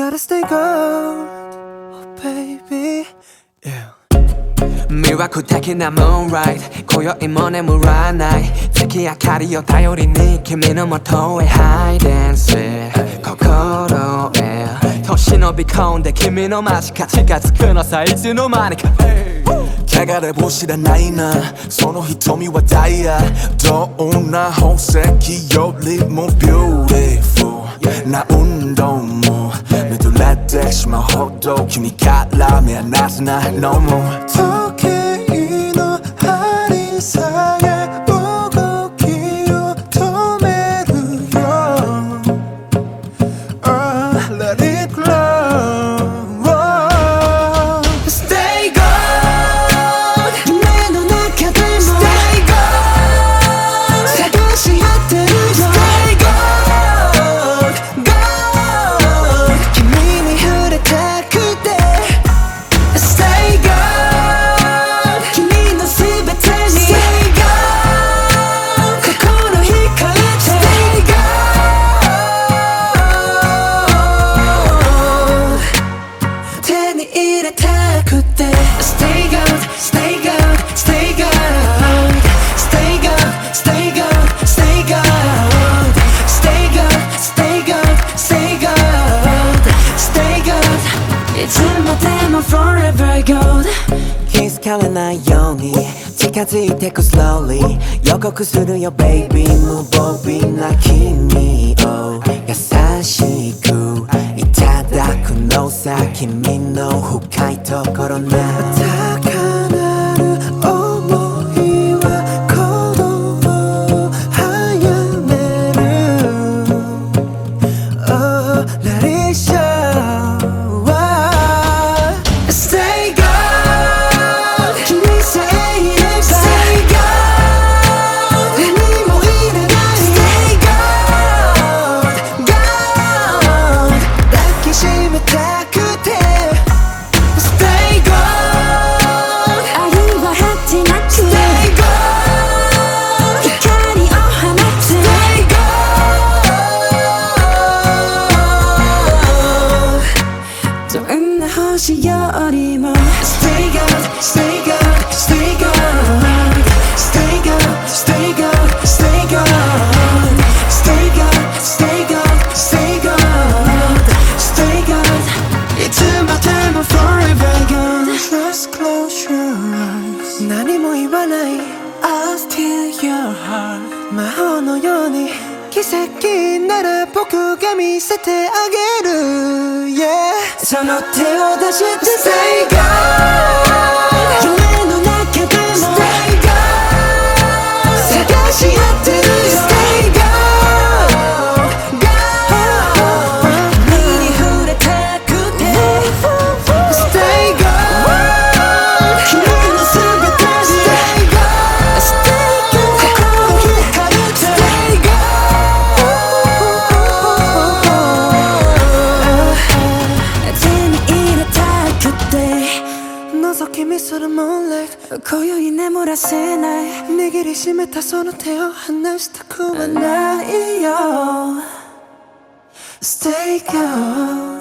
gotta stay gold, oh baby. Yeah. 魅惑的なムーンライト今宵も眠らない。月明かりを頼りに君の元へハイデンス心へ年伸び込んで君の間近近づくのさいつの間にか。汚れも知らないな。その瞳はダイヤ。どんな宝石よりも beautiful な運動も。目取れてしまうほど君から目離せな。いの 잊을 못해 뭐 forever gold. He's calling I 영이 지까지 take it slowly. Yoko, 그 your baby. 무법이 나 kimi oh. 야사시구. 이타다쿠 노사 kimi no. 후카이토 코로나 시여리만 Stay girl, stay girl, stay girl Stay girl, stay girl, stay girl Stay girl, stay girl, stay girl Stay girl It's my time of forever. Gone Just close your eyes. I'll steal your heart. 마 언어 奇跡なら僕が見せてあげる。Yeah その手を出して Stay gold 힘이 쏟아 moonlight 고요히 내몰아새 날내 길이 심에 타서 노태어 한날씩 다 구한 나이여 Stay cold